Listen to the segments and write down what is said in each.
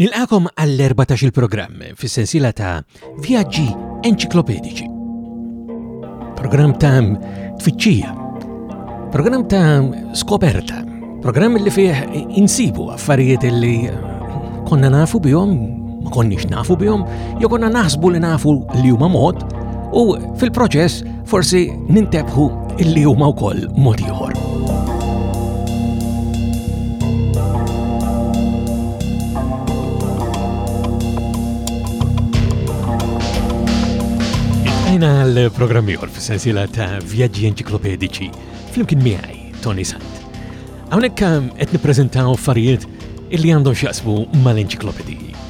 Nilqakom għall-14 programm fis-sensiela ta' Vjaġġi Enċiklopedici. Programm ta' tfittxija, programm ta' skoperta, programm li fih insibu affarijiet li konna nafu bihom, ma konniex nafu bihom, jew konna naħsbu li nafu li huma mod, u fil-proċess Forsi nintebħu illi huma wkoll mod ieħor. Ejna l-programm ieħor fis-sensiela ta' vjaġġi enċiklopedici flimkien miegħi Tony Sant. Hawnhekk ehm, qed nippreżentaw affarijiet illi għandhom x'jaqsmu mal-enċiklopediji.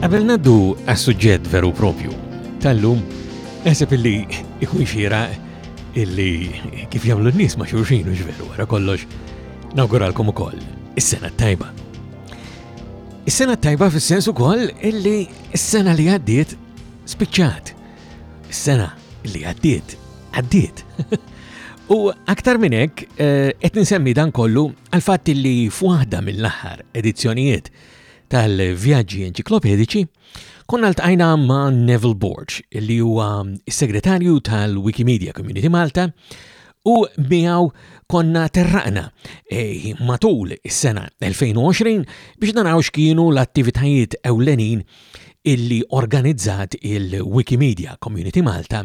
Qabel ngħaddu għas-suġġett veru propju tal-lum, eħseb illi ikun xira illi kif jagħmlu n-nies ma' xulxin u ġveru wara kollox nawguralkom ukoll is-sena tajba. Is-sena tajba fis-sens ukoll illi s-sena li għaddiet spiċċat. Is-sena li għaddiet għaddiet. U aktar minn hekk eh, qed ninsemmi dan kollu għal fatt li f'waħda mill-aħħar edizzjonijiet tal-vjaġġi enċiklopediċi, konna ltqajna ma' Neville Borg, li huwa s-segretarju tal-Wikimedia Community Malta, u miegħu konna terraqna e, matul is-sena 2020 biex naraw x'kienu l-attivitajiet ewlenin illi organizzat il-Wikimedia Community Malta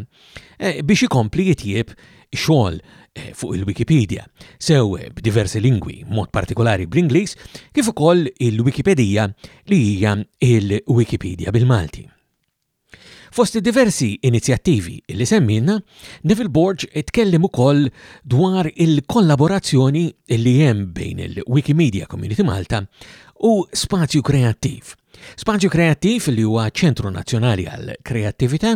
Eh, biex ikompli jitjieb xogħol eh, fuq il-Wikipedia, sew eh, b'diversi lingwi, mod partikolari bl-Ingliż, kif ukoll il-Wikipedija li hija il-Wikipedia bil-Malti. Fost diversi inizjattivi li semmina, Neville Borg tkellem ukoll dwar il-kollaborazzjoni li hemm bejn il-Wikimedia Community Malta u Spazju Kreattiv Spazju Kreattiv li huwa ċentru nazzjonali għal kreattività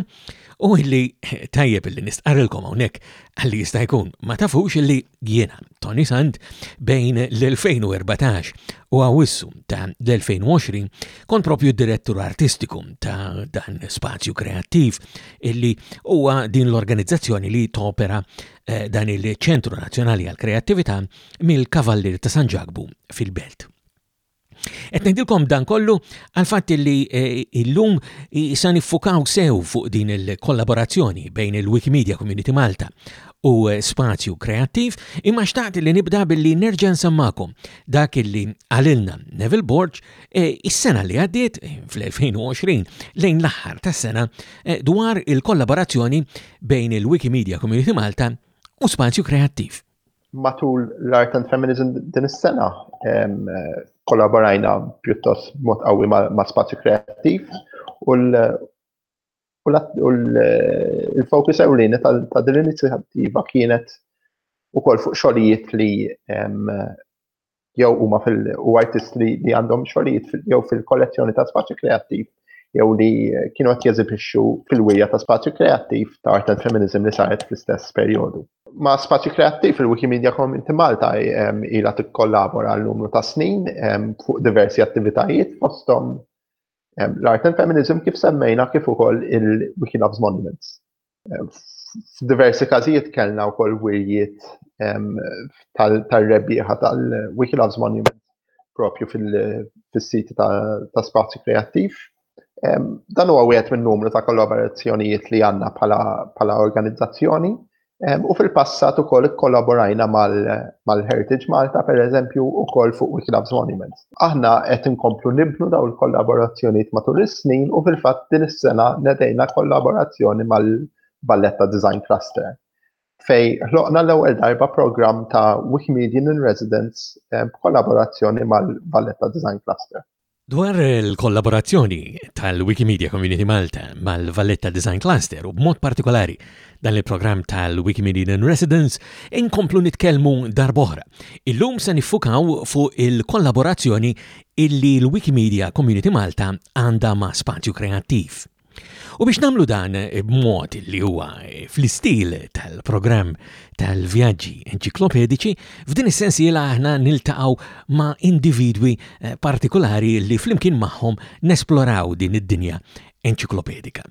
u illi tajjeb illi nistqarrilkom hawnhekk għalli jista' jkun ma tafux illi jiena Tony Sant bejn l-2014 u Awwissu ta' l-2020 kont propju direttur artistiku ta' dan spazju kreattiv illi huwa din l-organizzazzjoni li topera eh, dan il-ċentru nazzjonali għal kreattività mill-Kavallir ta' San Ġakbu fil-Belt. Qed ngħidilkom dan kollu għal fatt li eh, illum sa niffukaw sew fuq din il-kollaborazzjoni bejn il-Wikimedia Community Malta u eh, spazju kreattiv, imma xtaqt li nibda billi nerġa' nsemmakom dak illi għalilna Neville Borg eh, is-sena li għaddiet fl-2020 lejn l-aħħar tas-sena dwar il-kollaborazzjoni bejn il-Wikimedia Community Malta u spazju kreattiv. matul l-Art and Feminism din is-sena kollaborajna pjuttost mod qawwi ma' spazju kreattiv u l-fokus ewlieni ta' din l-inizjattiva kienet ukoll fuq xogħlijiet li jew huma fil u artisti li, li għandhom xogħlijiet jew fil-kollezzjoni ta' spazju kreattiv jew li eh, kienu qed jeżibixxu fil-wirja ta' spazju kreattiv ta' art and feminism li saret fl-istess perjodu. Ma' spazju kreattiv il-Wikimedia Community Malta ehm, ilha tikkollabora għal numru ta' snin ehm, fuq diversi attivitajiet fosthom ehm, l-art and feminism kif semmejna kif ukoll il-Wikiloves Monuments. F'diversi każijiet kellna wkoll wirjiet tar-rebbieħa tal-Wiki Loves Monument propju fis-siti ta' spazju kreattiv. Dan huwa wieħed minn numru ta' kollaborazzjonijiet li għandna bħala organizzazzjoni u fil-passat ukoll ikkollaborajna mal-Heritage Malta, pereżempju, ukoll fuq Wiki Loves Monuments. Aħna qed inkomplu nibnu dawn il-kollaborazzjonijiet matul is-snin u fil-fatt din is-sena nedejna kollaborazzjoni mal-Valletta Design Cluster fej ħloqna l-ewwel darba programm ta' Wikimedian in Residence eh, b'kollaborazzjoni mal-Valletta Design Cluster. Dwar il-kollaborazzjoni tal-Wikimedia Community Malta mal-Valletta Design Cluster u b'mod partikolari dan il-programm tal-Wikimedian in Residence inkomplu nitkellmu darb'oħra. Illum se nifukaw fuq il-kollaborazzjoni illi l-Wikimedia Community Malta għandha ma' spazju kreattiv. U biex namlu dan b'mod li huwa fl-istil tal-programm tal-vjaġġi enċiklopedici, f'din is-sensiela aħna niltaqgħu ma' individwi eh, partikolari li flimkien magħhom nesploraw din id-dinja enċiklopedika.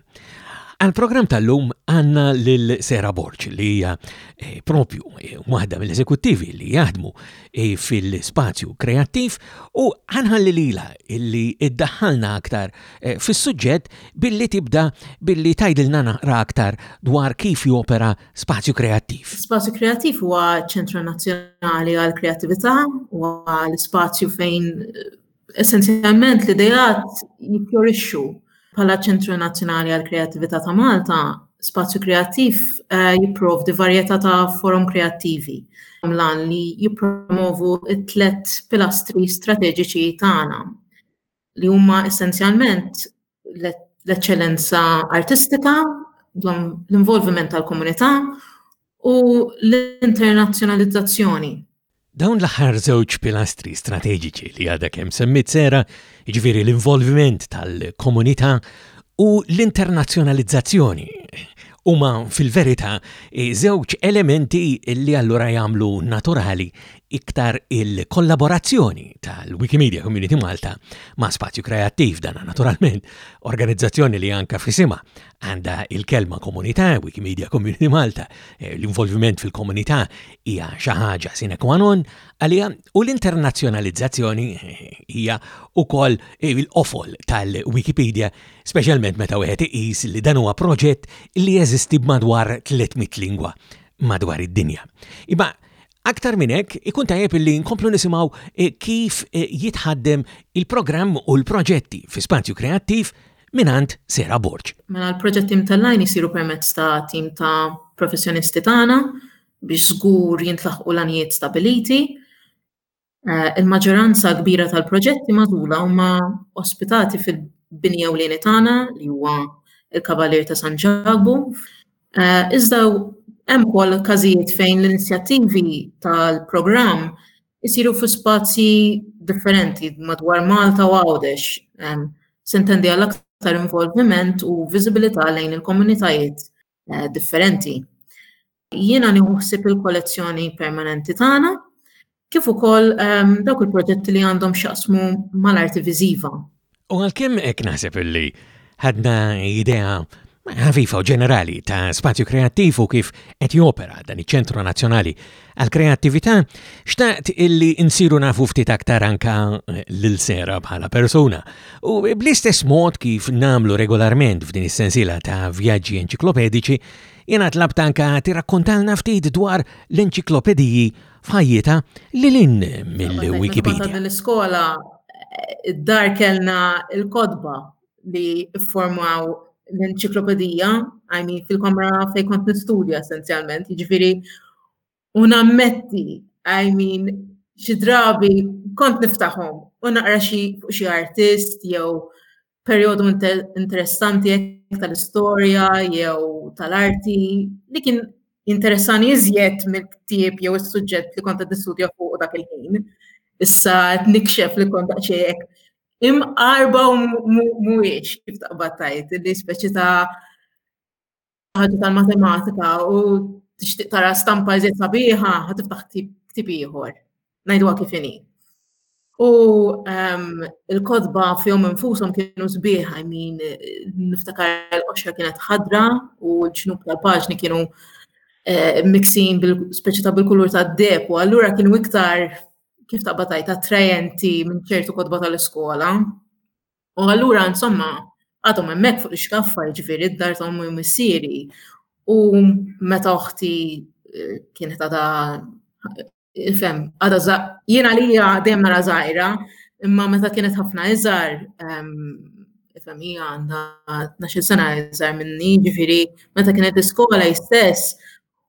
Għal-programm tal-lum għanna lil Sera Borċ li hija eh, propju eh, waħda mill-eżekuttivi li jaħdmu eh, fil-spazju kreattiv u għanħalli lila illi iddaħħalna aktar fis-suġġett billi tibda billi tajdilna naqra aktar dwar kif jopera spazju kreattiv. Spazju kreattiv huwa ċentru nazzjonali għal-kreatività u għal-spazju fejn essenzjalment l-idejat jifjorixxu bħala ċentru nazzjonali għal kreattività ta' Malta, spazju kreattiv eh, jipprovdi varjetà ta' forum kreattivi għamlan li jippromovu t-tlet pilastri strateġiċi tagħna li huma essenzjalment l-eċċellenza artistika, l-involviment tal-komunità u l-internazzjonalizzazzjoni. Dawn l-aħħar żewġ pilastri strateġiċi li għadha kemm semmit sera, jiġifieri l-involviment tal-komunità u l-internazzjonalizzazzjoni huma fil-verità żewġ elementi li allura jagħmlu naturali iktar il-kollaborazzjoni tal-Wikimedia Community Malta ma' Spazju Kreattiv dan naturalment organizzazzjoni li anka fisima għandha il-kelma komunità Wikimedia Community Malta eh, l-involviment fil-komunità hija xi ħaġa sine qua non għalija u l-internazzjonalizzazzjoni eh, hija ukoll eh, l-qofol tal-Wikipedia speċjalment meta wieħed iqis li dan huwa proġett li jeżisti b'madwar 300 lingwa madwar id-dinja. Iba Aktar minn hekk, ikun tajjeb illi nkomplu nisimgħu kif jitħaddem il-programm u l-proġetti fi Spazju Kreattiv mingħand Sarah Borg. Mela l-proġetti mtellgħin isiru permezz ta' tim ta' professjonisti tagħna biex żgur jintlaħqu l-għanijiet stabiliti. Eh, il-maġġoranza kbira tal-proġetti magħżula huma ospitati fil-bini ewlieni tagħna li huwa il-Kavalier ta' San Ġabu. Eh, iżda hemm ukoll każijiet fejn l-inizjattivi tal-programm isiru fi spazji differenti madwar Malta u Għawdex. Sintendi għal aktar involviment u viżibilità lejn il-komunitajiet eh, differenti. Jiena nieħu ħsieb il-kollezzjoni permanenti tagħna kif ukoll ehm, dawk il-proġetti li għandhom xaqsmu mal-arti viżiva. U għalkemm hekk naħseb illi ħadna idea ħafifa u ġenerali ta' spazju kreattiv u kif qed jopera dan iċ-Ċentru Nazzjonali għal-kreattività, xtaqt illi insiru nafu ftit aktar anka eh, l-sera bħala persuna. U bl-istess mod kif namlu regolarment f'din is-sensila ta' vjaġġi enċiklopedici, jena tlab tanka tirrakkontalna ftit dwar l-enċiklopediji f'ħajjita li lin mill-Wikipedia. l-iskola id-dar kellna il-kodba li formaw l-enċiklopedija, għajmi fil-kamra fej kont nistudja essenzjalment, ġifiri, unammetti, għajmi xi drabi kont niftaħom, u naqra xi fuq xi artist jew perjodu interessanti tal-istorja jew tal-arti li kien interessani iżjed mill-ktieb jew is-suġġett li kont qed nistudja fuq dak il-ħin. Issa nikxef li kont daqsxejn Imqarba u mhuwiex kif taqbad tajt li speċi ta' ħaġa tal-matematika u tixtieq tara stampa iżjed sabiħa ħad tiftaħ ktib ieħor. Ngħidwa kif inhi. U ehm, il-kodba fihom infushom kienu sbieħ, I mean, niftakar l-qoxra kienet ħadra u l-ġnub tal-paġni kienu eh, mixin bil-speċi ta' bil-kulur ta' deb u allura kienu iktar kif taqba tajt attrajenti minn ċertu kotba tal-iskola. U allura insomma għadhom hemmhekk fuq ix-xkaffa jiġifieri d-dar ta' ommi missieri. U meta oħti eh, kienet għada fem, għada jiena li dejjem nara żgħira, imma meta kienet ħafna iżgħar ehm, fem hija għandha 12 sena iżgħar minni, ġifieri meta kienet iskola istess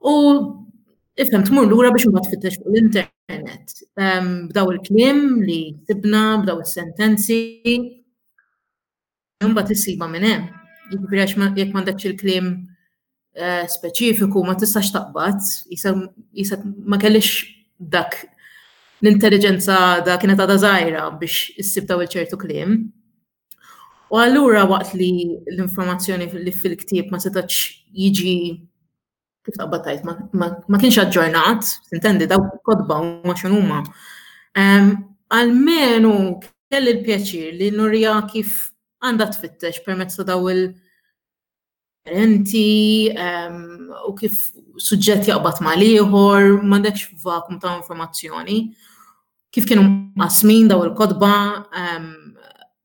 U ifhem tmur lura biex imbagħad tfittex fuq l-internet ehm, b'daw il-kliem li tibna, b'daw is-sentenzi. Imbagħad issiba minn hemm. Jiġifieri għax jekk m'għandekx il-kliem eh, speċifiku ma tistax taqbad, jisek ma kellix dak l-intelligenza da kienet għada zaħira biex issib daw il-ċertu klim. U allura waqt li l-informazzjoni li fil-ktieb ma setax jiġi kif taqbad tajt ma kienx aġġornat, intendi daw kodba ma x'inhuma. Almenu kelli l-pjaċir li nurija kif għandha tfittex permezz ta' daw il- differenti u kif suġġett jaqbad mal-ieħor, m'għandekx vakum ta' informazzjoni. Kif kienu mqasmin daw il-kotba,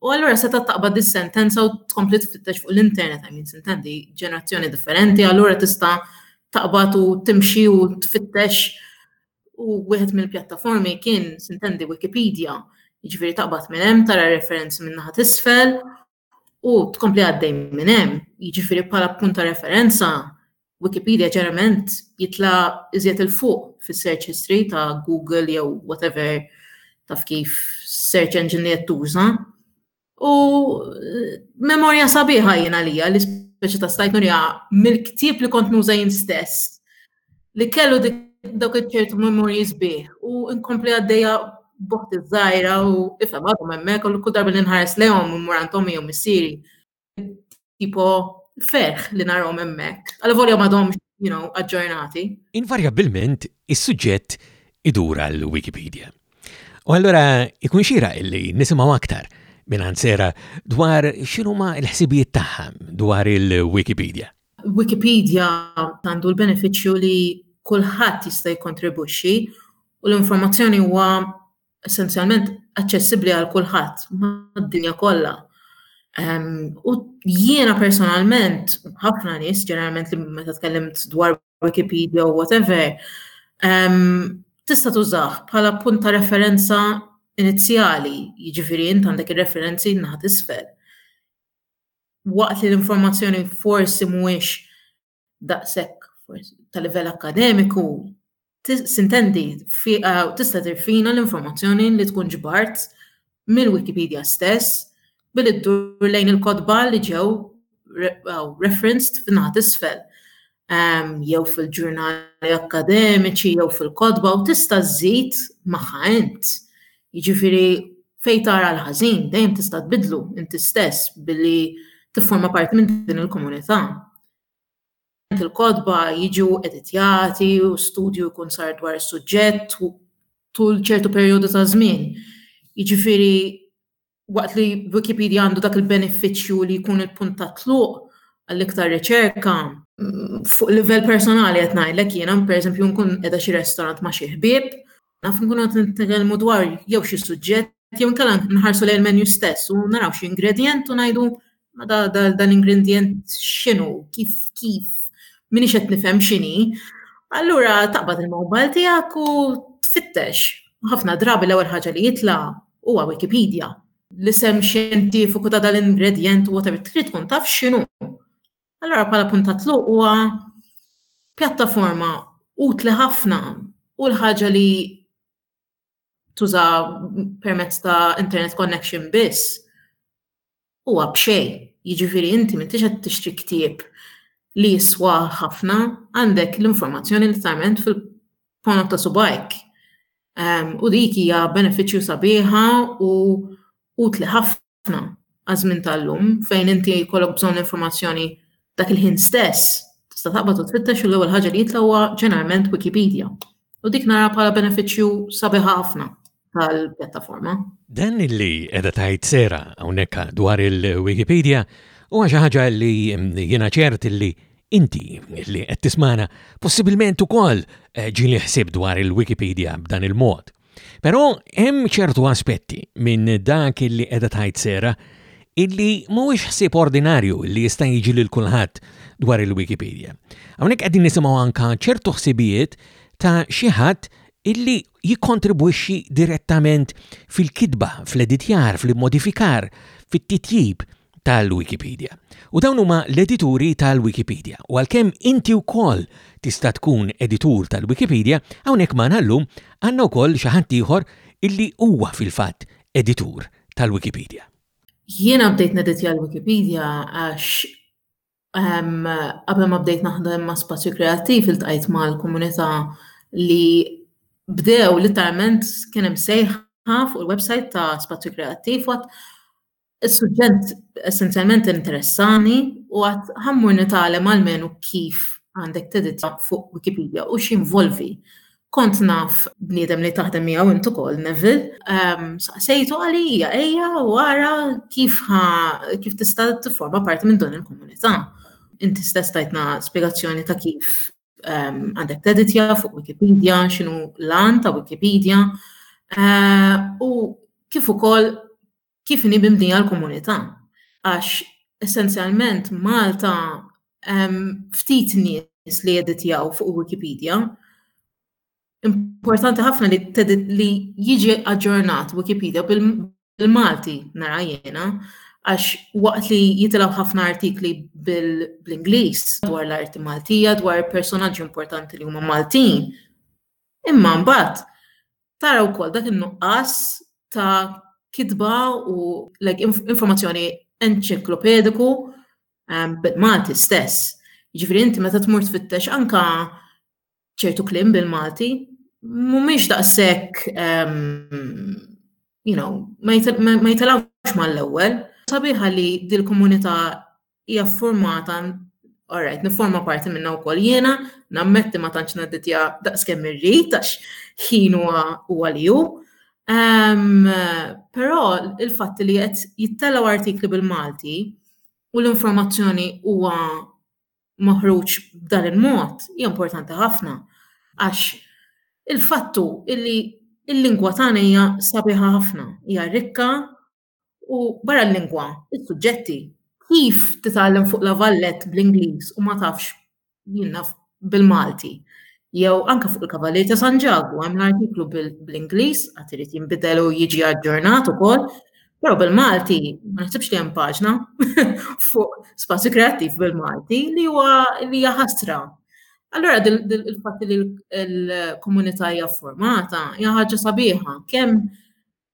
u allura seta' taqbad dis-sentenza u tkompli tfittex fuq l-internet, I mean, sintendi, ġenerazzjoni differenti, allura tista' taqbad u timxi u tfittex u wieħed mill-pjattaformi kien, sintendi, Wikipedia, jiġifieri taqbad minn hemm tara referenzi min-naħa t'isfel U tkompli għaddej minn hemm, jiġifieri bħala punt ta' referenza, Wikipedia ġeneralment jitla' iżjed il fuq fis-search history ta' Google jew whatever taf kif search engine li qed tuża. U eh, memorja sabiħa jien għalija li speċi ta' stajt nurija mill-ktieb li kont nuża jien stess li kellu dawk iċ-ċertu memorji sbieħ u nkompli għaddejja boħt iż-żgħira u ifhem għadhom hemmhekk u kull darba li nħares lejhom u mur għandhom jew missieri. Tipo ferħ li narhom hemmhekk. Għal volja m'għadhomx, you know, aġġornati. Invarjabilment is-suġġett idur għal Wikipedia. U allura ikun xira illi nisimgħu aktar minn ansera dwar x'inhuma l-ħsibijiet tagħha dwar il-Wikipedia. Wikipedia għandu l-benefiċċju li kulħadd jista' jikkontribwixxi u l-informazzjoni huwa essenzjalment aċċessibbli għal kulħadd mad-dinja kollha. Ehm, u jiena personalment, ħafna nies ġeneralment li meta tkellimt dwar Wikipedia u whatever, ehm, tista' tużah bħala punt ta' referenza inizjali, jiġifieri int għandek ir-referenzi naħat isfel. waqt li l-informazzjoni forsi mhuwiex daqshekk ta' livell akkademiku, sintendi eh, tista' tirfina l-informazzjoni li tkun ġbart mill-Wikipedia stess billi ddur lejn il-kotba li ġew referenced f'nat isfel. jew fil-ġurnali akademiċi jew fil-kodba u tista' żżid magħha int. Jiġifieri fejn tara l-ħażin dejjem tista' tbidlu inti stess billi tifforma parti minn din il-komunità. Il-kodba jiġu editjati u studju jkun sar dwar is-suġġett tul ċertu perjodu ta' żmien. Jiġifieri waqt li Wikipedia għandu dak il-benefiċċju li jkun il-punt ta' tluq għall-iktar riċerka, fuq livell personali qed ngħidlek jiena pereżempju nkun qiegħda xi restaurant ma' xi ħbieb, naf nkun qed nitkellmu dwar jew xi suġġett jew inkella nħarsu lejn il-menu stess u naraw xi ingredjent u ngħidu Ma da, da, dan ingredient xinu, kif, kif, minix qed nifhem xini. Allura taqbad il-mobile tiegħek u tfittex. Ħafna drabi l-ewwel ħaġa li jitla huwa Wikipedia. L-isem xjentifiku ta' dal-ingredient u whatever trid tkun taf x'inhu. Allora bħala punta tluq huwa pjattaforma utli ħafna u l-ħaġa li tuża permezz ta' internet connection biss huwa b'xej. Jiġifieri inti m'intix qed tixtri ktieb li jiswa ħafna għandek l-informazzjoni li tament fil-ponot ta' subajk. Um, u dik hija benefiċċju sabiħa u utli ħafna ħafna għaż-żmien tal-lum fejn inti jkollok bżonn informazzjoni dak il-ħin stess, tista' taqbad u tfittex u l-ewwel ħaġa li jitla' huwa ġeneralment Wikipedia. U dik nara bħala benefiċċju sabiħ ħafna tal-pjattaforma. Dan li qiegħda tgħid sera hawnhekk dwar il-Wikipedia huwa xi ħaġa li jiena ċert li inti li qed tismana possibilment ukoll eh, ġieli ħsib dwar il-Wikipedia b'dan il-mod. Però hemm ċertu aspetti minn dak li qiegħda tgħid Sera illi mhuwiex ħsieb ordinarju li jista' jiġi lil kulħadd dwar il-Wikipedia. Hawnhekk qegħdin nisimgħu anka ċertu ħsibijiet ta' xi ħadd illi jikkontribwixxi direttament fil-kitba, fl-editjar, fl-immodifikar, fit-titjib tal-Wikipedia. U dawn huma l-edituri tal-Wikipedia. U għalkemm inti wkoll tista' tkun editur tal-Wikipedia, hawnhekk magħna llum għandna wkoll xi ħadd ieħor illi huwa fil-fatt editur tal-Wikipedia. Jiena bdejt neditja l-Wikipedia għax ehm, qabel ma bdejt naħdem ma' spazju kreattiv iltqajt mal-komunità li bdew literalment kien hemm sejħa fuq il-website ta' spazju kreattiv Is-suġġett essenzjalment interessani u għad ħammur nitalem għalmenu kif għandek teditja fuq Wikipedia u x'involvi. Kont naf bniedem li taħdem miegħu int ukoll Neville, ehm, saqsejtu għalija ejja u ara kif kif tista' tifforma parti minn din il-komunità. Inti stess tajtna spjegazzjoni ta' kif ehm, għandek teditja fuq Wikipedia, x'inhu l-għan ta' Wikipedia eh, u kif ukoll kif inhi mibnija l-komunità għax essenzjalment Malta hemm ftit nies li jeditjaw fuq Wikipedia. Importanti ħafna li li jiġi aġġornat Wikipedia bil-Malti nara jiena għax waqt li jitilgħu ħafna artikli bil-Ingliż dwar l-arti Maltija, dwar personaġġi importanti li huma Maltin. Imma mbagħad tara wkoll dak in-nuqqas ta' kitba u like, informazzjoni enċiklopediku um, bil-Malti stess. Ġifri inti meta tmur tfittex anka ċertu klim bil-Malti, mumiex daqshekk um, you know, ma jitalawx mal-ewwel. Sabiħa li dil-komunità hija ffurmata all right, nifforma parti minna u koll jena, nammetti ma tantx nadditja daqs kemm irrid għax ħin u għaliju. Um, Però il-fatt li qed jittelaw artikli bil-Malti u l-informazzjoni huwa maħruġ b'dan il-mod hija importanti ħafna għax il-fattu illi il-lingwa tagħna hija sabiħa ħafna, hija rikka, U barra l-lingwa, is-suġġetti, kif titgħallem fuq la vallet bl-Ingliż u ma tafx jinnaf bil-Malti. Jew anke fuq il-Kavalier ta' San Ġagu hemm l-artiklu bl-Ingliż għad irid jinbidel u jiġi aġġornat ukoll, però bil-Malti ma naħsibx li hemm paġna fuq spazju kreattiv bil-Malti li huwa li hija ħasra. Allora il-fatt li l-komunità hija formata hija ħaġa sabiħa kemm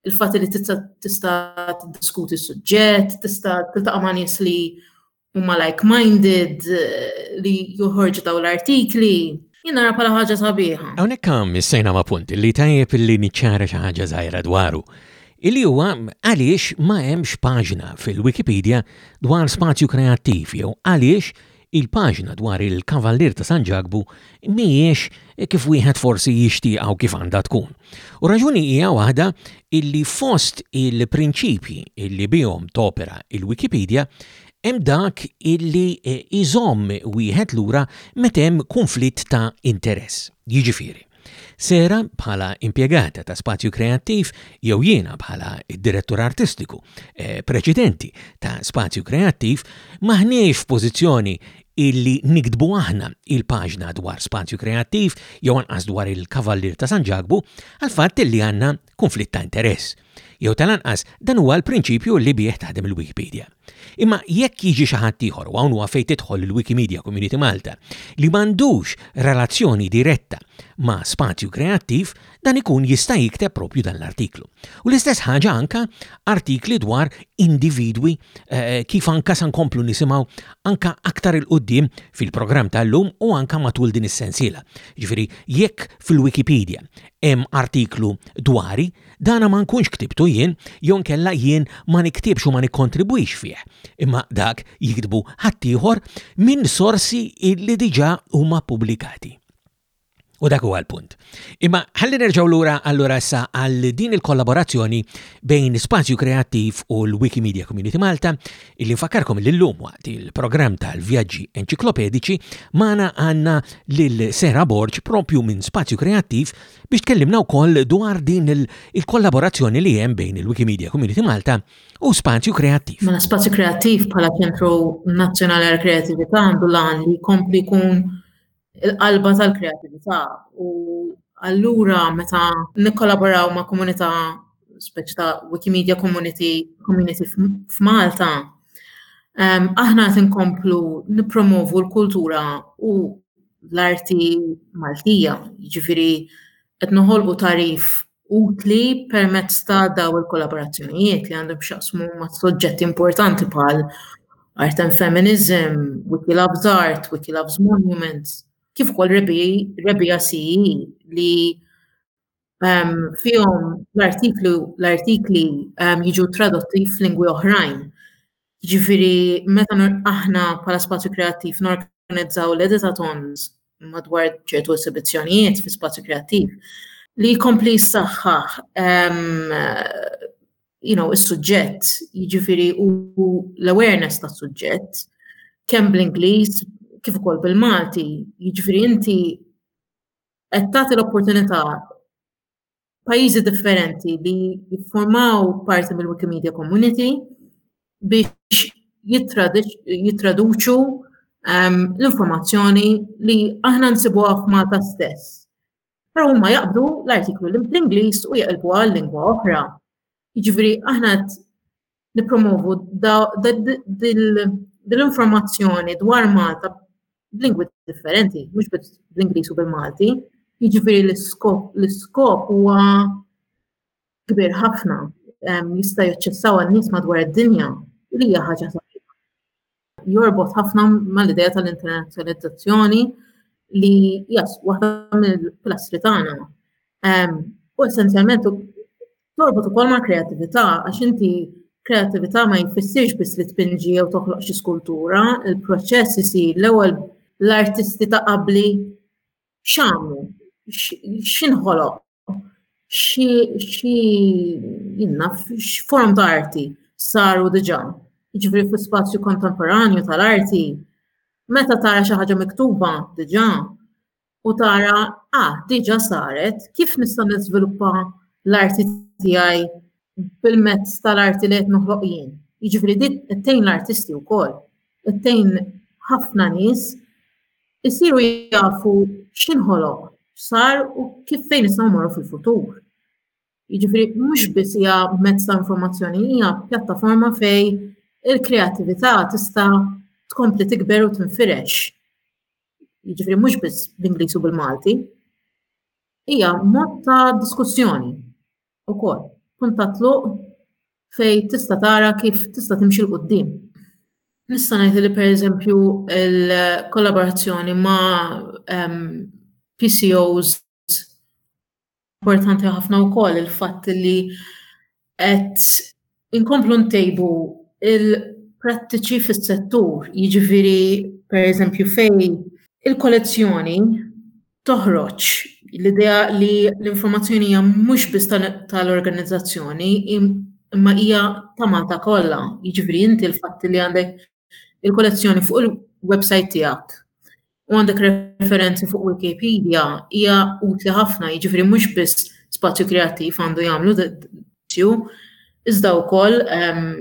il-fatt li tista' tiddiskuti s-suġġett, tista' tiltaqa' ma' nies li huma like-minded eh, li joħorġu daw l-artikli. Jien nara bħala ħaġa sabiħa. Hawnhekk hemm issejna ma' punt li tajjeb li niċċara xi ħaġa żgħira dwaru. Illi huwa għaliex ma hemmx paġna fil-Wikipedia dwar spazju kreattiv jew għaliex Il-paġna dwar il-Kavallier ta' San Ġakbu mhijiex kif wieħed forsi jixtieqha u kif għandha tkun. U raġuni hija waħda illi fost il-prinċipji illi bihom topera il-Wikipedia hemm dak illi iżomm wieħed lura meta hemm kunflitt ta' interess. Jiġifieri. Sera bħala impjegata ta' Spazju Kreattiv jew jiena bħala id-direttur artistiku eh, preċedenti ta' Spazju Kreattiv maħniex f'pożizzjoni illi niktbu aħna il-paġna dwar spazju kreattiv jew anqas dwar il-Kavallier ta' San Ġakbu għal fatt illi għandna konflitt ta' interess. Jew tal-anqas dan huwa l-prinċipju li bih taħdem il-Wikipedia. Imma jekk jiġi xi ħadd ieħor u hawn huwa fejn tidħol il-Wikimedia Community Malta li m'għandux relazzjoni diretta ma' spazju kreattiv, dan ikun jista' jikteb propju dan l-artiklu. U l-istess ħaġa anka artikli dwar individwi eh, kif anka san komplu nisimgħu anka aktar il-qoddim fil-programm tal-lum u anka matul din is-sensiela. Ġifieri jekk fil-Wikipedia Hemm artiklu dwari, dana ma nkunx ktibtu jien jew inkella jien ma niktibx u ma nikkontribwix fih, imma dak jiktbu ħaddieħor minn sorsi li diġà huma ppubblikati. U dak huwa l-punt. Imma ħalli nerġgħu lura allura issa għal din il-kollaborazzjoni bejn Spazju Kreattiv u l-Wikimedia Community Malta Illi nfakkarkom li llum waqt il-programm tal-vjaġġi enċiklopedici magħna għandna lil Sera Borg propju minn Spazju Kreattiv biex tkellimna wkoll dwar din il-kollaborazzjoni li hemm bejn il-Wikimedia Community Malta u Spazju Kreattiv. Mela Spazju Kreattiv bħala Ċentru Nazzjonali għal Kreatività għandu lan li jkompli jkun il-qalba tal-kreatività u allura meta nikkolaboraw ma' komunità speċi ta' Wikimedia Community Community f'Malta, ehm, aħna qed inkomplu nippromovu l-kultura u l-arti Maltija, jiġifieri qed noħolqu tarif utli permezz ta' daw il-kollaborazzjonijiet li għandhom x'jaqsmu ma' soġġetti importanti bħal art and feminism, wiki loves art, wiki loves monuments, kif ukoll rebija CE li um, fihom l-artiklu l-artikli um, jiġu tradotti f'lingwi oħrajn. Jiġifieri meta aħna bħala Spazju Kreattiv norganizzaw l-editathons madwar ċertu esibizzjonijiet fi Spazju Kreattiv li jkompli jissaħħaħ ehm, you know, is-suġġett, jiġifieri u l-awareness tas-suġġett, kemm bl-Ingliż kif ukoll bil-Malti, jiġifieri inti qed tagħti l-opportunità pajjiżi differenti li jiffurmaw parti mill-Wikimedia Community biex jittraduċu ehm, l-informazzjoni li aħna nsibuha f'Malta stess. Però huma jaqbdu l-artiklu l-Ingliż u jaqilbu għal lingwa oħra. Jiġifieri aħna Nippromovu dil-informazzjoni dwar Malta b'lingwi differenti, mhux biss bl-Ingliż u bil-Malti, jiġifieri l-iskop huwa kbir ħafna jista' jaċċessaw għan-nies madwar id-dinja li hija ħaġa jorbot ħafna mal-idea tal-internazzjonalizzazzjoni li jas waħda mill-pilastri tagħna. U essenzjalment torbot ukoll ma' kreatività għax inti kreatività ma jfissirx biss li tpinġi jew toħloq xi skultura, il-proċess isir l-ewwel l-artisti ta' qabli x'għamlu, x'inħoloq, xi xi jinnaf x'form ta' arti saru diġà. Jiġifieri fl-ispazju kontemporanju tal-arti, meta tara xi ħaġa miktuba diġà u tara ah diġà saret, kif nista' niżviluppa l-arti tiegħi bil-mezz tal-arti li qed noħloq jien. Jiġifieri di ttejn l-artisti wkoll, ttejn ħafna nies isiru jafu x'inħoloq, x'sar u kif fejn nistgħu mmorru fil-futur. Jiġifieri mhux biss hija mezz ta' informazzjoni, hija pjattaforma fej il-kreattività tista' tkompli tikber u tinfirex. Jiġifieri mhux biss bl-Ingliż u bil-Malti. Hija mod ta' diskussjoni ukoll punt ta' tluq fejn tista' tara kif tista' timxi 'l quddiem. Nista' ngħid li pereżempju l-kollaborazzjoni ma' ehm, PCOs importanti ħafna wkoll il-fatt li qed inkomplu ntejbu il-prattiċi fis-settur, jiġifieri pereżempju fejn il-kollezzjoni toħroġ l-idea li l-informazzjoni hija mhux biss tal-organizzazzjoni imma hija ta' Malta kollha, jiġifieri inti l-fatt li għandek il-kollezzjoni fuq il-website tiegħek u għandek referenzi fuq Wikipedia hija utli ħafna, jiġifieri mhux biss spazju kreattiv għandu jagħmlu dazju, iżda wkoll ehm,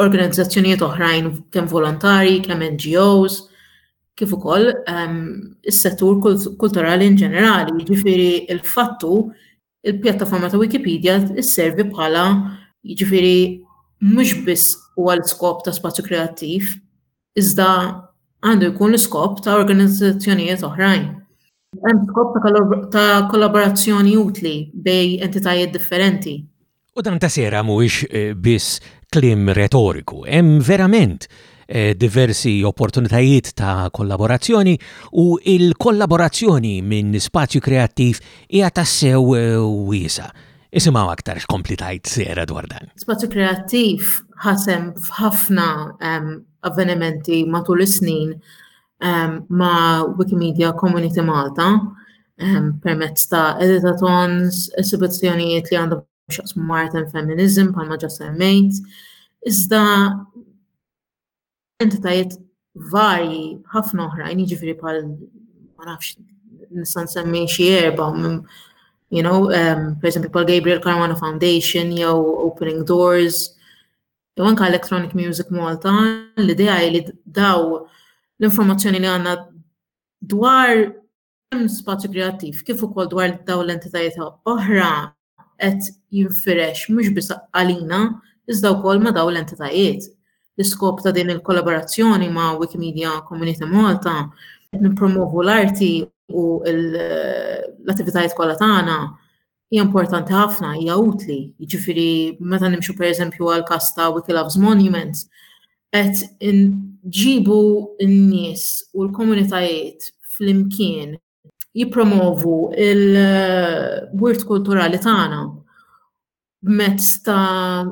organizzazzjonijiet oħrajn kemm volontari, kemm NGOs, kif ukoll ehm, is-settur kulturali in ġenerali, jiġifieri il-fattu Il-pjattaforma ta' Wikipedia sservi bħala, jiġifieri mhux biss huwa l-iskop ta' spazju kreattiv, iżda għandu jkun l-iskop ta' organizzazzjonijiet oħrajn. Hemm skop ta' kollaborazzjoni utli bejn entitajiet differenti. U dan ta' sera mhuwiex biss kliem retoriku. Hemm verament diversi opportunitajiet ta' kollaborazzjoni u il-kollaborazzjoni minn spazju kreattiv hija tassew wiesa. Isimgħu aktar x'kompli tgħid sera dwar dan. Spazju Kreattiv ħa sehem f'ħafna avvenimenti matul is-snin um, ma' Wikimedia Community Malta um, permezz ta' editatons, esibizzjonijiet li għandhom xaqs mart and feminism palma ġa semmejt, iżda entitajiet varji ħafna oħrajn, jiġifieri bħal ma nafx nistan semmi xi erba' you know, um, per esempio pal Gabriel Carmona Foundation jew Opening Doors, jew anke Electronic Music Malta, l-idea hi li daw l-informazzjoni li għandna dwar hemm spazju kreattiv kif ukoll dwar daw l-entitajiet oħra qed jinfirex mhux biss għalina iżda wkoll ma' daw l-entitajiet. L-iskop ta' din il-kollaborazzjoni ma' Wikimedia Community Malta qed nippromovu l-arti u l-attivitajiet kollha tagħna hija importanti ħafna, hija utli. Jiġifieri meta nimxu pereżempju għal każ ta' Wiki Loves Monuments, qed ġibu n-nies u l-komunitajiet flimkien jippromovu il-wirt kulturali tagħna mezz ta'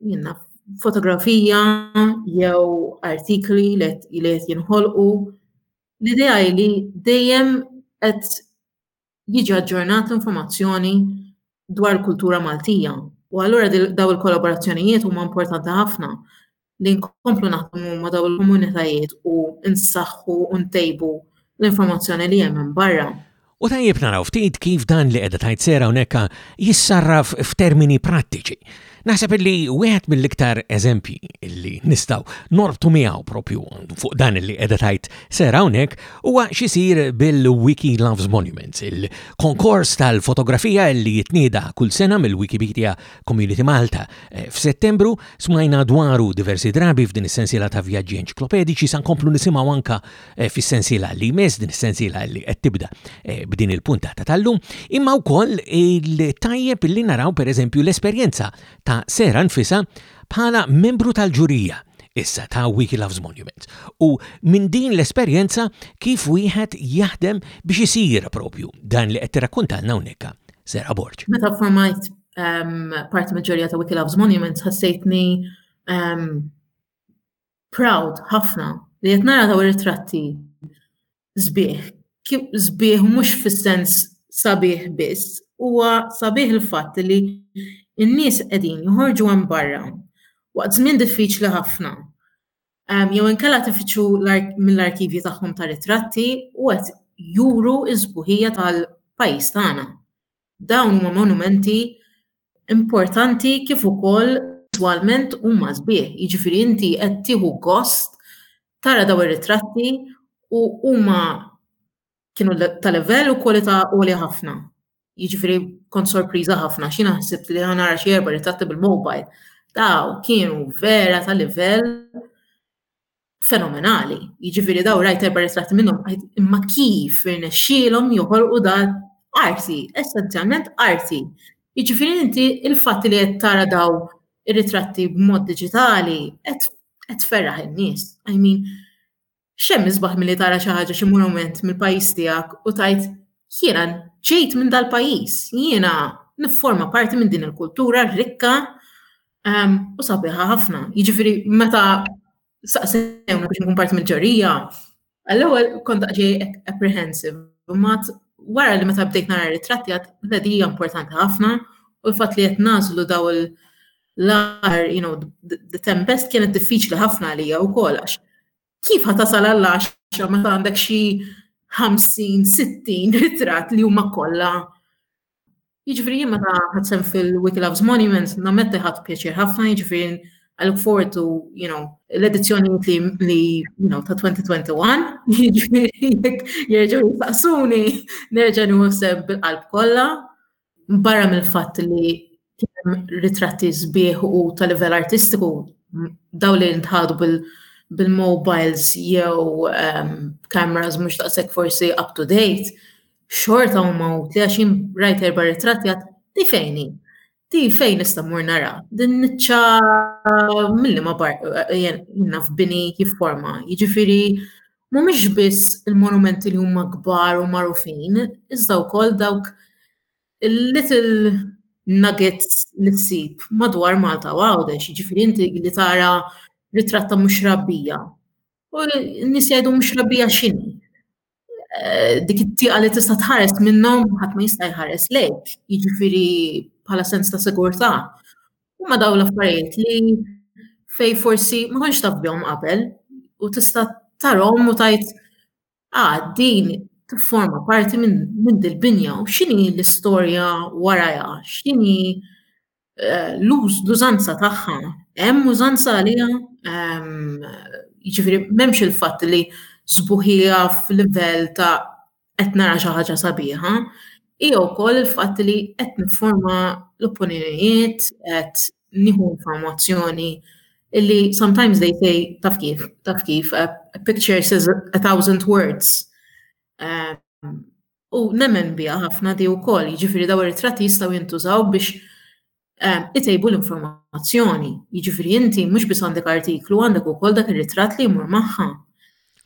jenna fotografija jew artikli li qed jinħolqu. L-idea li dejjem qed jiġi aġġornat l-informazzjoni dwar il-kultura Maltija. U allura daw il-kollaborazzjonijiet huma importanti ħafna li nkomplu naħdmu ma' daw il-komunitajiet u nsaħħu u ntejbu l-informazzjoni li hemm barra. U tajjeb naraw ftit kif dan li qiegħda tajt sera hawnhekk jissarraf f'termini prattiċi. Naħseb illi wieħed mill-iktar eżempji illi nistaw norbtu miegħu propju fuq dan illi qiegħda tajt ser hawnhekk huwa xisir bil-Wiki Loves Monuments, il-konkors tal-fotografija illi jitnieda kull sena mill-Wikipedia Community Malta. Eh, F'Settembru smajna dwaru diversi drabi f'din is-sensiela ta' vjaġġi enċiklopediċi sa nkomplu nisimgħu anka Eh, fis-sensiela li jmiss, din is-sensiela li qed tibda eh, b'din il-puntata tal-lum, imma wkoll il-tajjeb li naraw pereżempju l-esperjenza ta' Sera nfisa bħala membru tal-ġurija issa ta' Wiki Loves Monuments. U minn din l-esperjenza kif wieħed jaħdem biex isir propju dan li qed tirrakkuntalna hawnhekk Sera Borġ. Meta formajt ehm, parti mill-ġurija ta' Wiki Loves Monuments ħassejtni ehm, proud ħafna li qed nara daw ir-ritratti sbieħ. Sbieħ mhux fis-sens sabiħ biss, huwa sabiħ il-fatt li n-nies qegħdin joħorġu hemm barra waqt żmien diffiċli ħafna. Ehm, jew inkella tifittxu mill-arkivji tagħhom ta' ritratti u qed juru l-sbuħija tal-pajjiż tagħna. Dawn huma monumenti importanti kif ukoll viżwalment huma sbieħ. Jiġifieri inti qed tieħu gost tara dawn ir-ritratti u huma kienu ta' livell u kwalità għolja ħafna. Jiġifieri kont sorpriża ħafna x'jiena ħsibt li nara xi erba' ritratti bil-mobile. Daw kienu vera ta' livell fenomenali. Jiġifieri daw rajt erba' ritratti minnhom imma kif irnexxielhom joħolqu dan arti, essenzjalment arti. Jiġifieri inti il-fatt li qed tara daw ir-ritratti b'mod diġitali qed ferraħ in-nies. I mean, xemm isbaħ milli tara xi ħaġa xi monument mill-pajjiż tiegħek u tajt jiena ġejt minn dal-pajjiż, jiena nifforma parti minn din il-kultura rikka Ehm, u sabiħa ħafna, jiġifieri meta saqsewna biex nkun parti mill-ġorija, għall-ewwel kont ġej apprehensive, imma wara li meta bdejt nara ritratti għad l-għadi importanti ħafna u l-fatt li qed nażlu daw il- l-ar, you know, the tempest kienet diffiċli ħafna għalija u kol, għax Kif ħa tasal għall-għaxra meta għandek xi 50, 60 ritrat li huma kollha Jiġifieri jien meta ħadsem fil-Wiki Loves Monuments nammetti ħadd pjaċir ħafna jiġifieri I look forward to, you know, l-edizzjoni li, li you know, ta' 2021, jiġifieri jekk jerġgħu jistaqsuni, nerġa' nħosseb bil-qalb kollha. Barra mill-fatt li kien hemm ritratti sbieħ u ta' livell artistiku, daw li ntħadu bil-mobiles jew ehm, cameras mhux daqshekk forsi up to date, xorta huma utli għax jien rajt erba' ritratti għad di fejni. Di fejn nista' mmur nara. Din niċċa milli ma bar eh, jenna f'bini jifforma. Jiġifieri Mhumiex biss il-monumenti li huma kbar u magħrufin, iżda wkoll dawk il-little nuggets li ssib madwar Malta u Għawdex, jiġifieri inti li tara ritratt ta' Mhux Rabbija, u n-nies jgħidu Mhux Rabbija x'inhi? Dik it-tieqa li tista' tħares minnhom ħadd ma jista' jħares lejk, jiġifieri bħala sens ta' sigurtà. Huma dawn l-affarijiet li fejn forsi ma kontx taf bihom qabel u tista' tarahom u tgħid ah din tifforma parti minn dil-binja u x'inhi l-istorja warajha, x'inhi eh, l-użanza tagħha, hemm użanza għaliha, ehm, jiġifieri m'hemmx il-fatt li sbuħija f'livell ta' qed nara xi ħaġa sabiħa hija wkoll il-fatt li qed nifforma l-opinjonijiet, qed nieħu informazzjoni illi sometimes they say taf kif, taf kif, a, a picture says a thousand words. Um, u nemmen biha ħafna di wkoll, jiġifieri daw ir-ritratti jistgħu jintużaw biex eh, itejbu l-informazzjoni. Jiġifieri inti mhux biss għandek artiklu, għandek ukoll dak ir-ritratt li jmur magħha.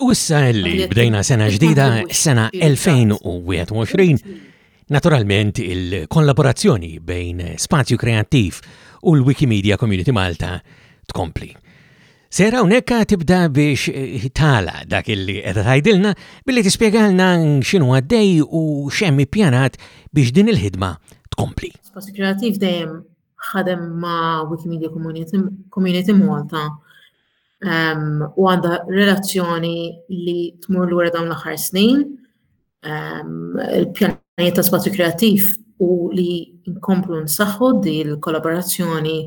U issa li bdejna sena ġdida, sena 2021, naturalment il-kollaborazzjoni bejn Spazju Kreattiv u l-Wikimedia Community Malta tkompli. Sejra hawnhekk tibda biex eh, tala dak illi qed tgħidilna billi tispjegalna x'inhu għaddej u x'hemm ippjanat biex din il-ħidma tkompli. Spazju Kreativ dejjem ħadem ma' Wikimedia Community Malta ehm, u għandha relazzjoni li tmur lura dawn l-aħħar snin. Ehm, il-pjanijiet ta' spazju kreattiv u li nkomplu nsaħħu di l-kollaborazzjoni